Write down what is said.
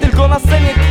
tylko na scenie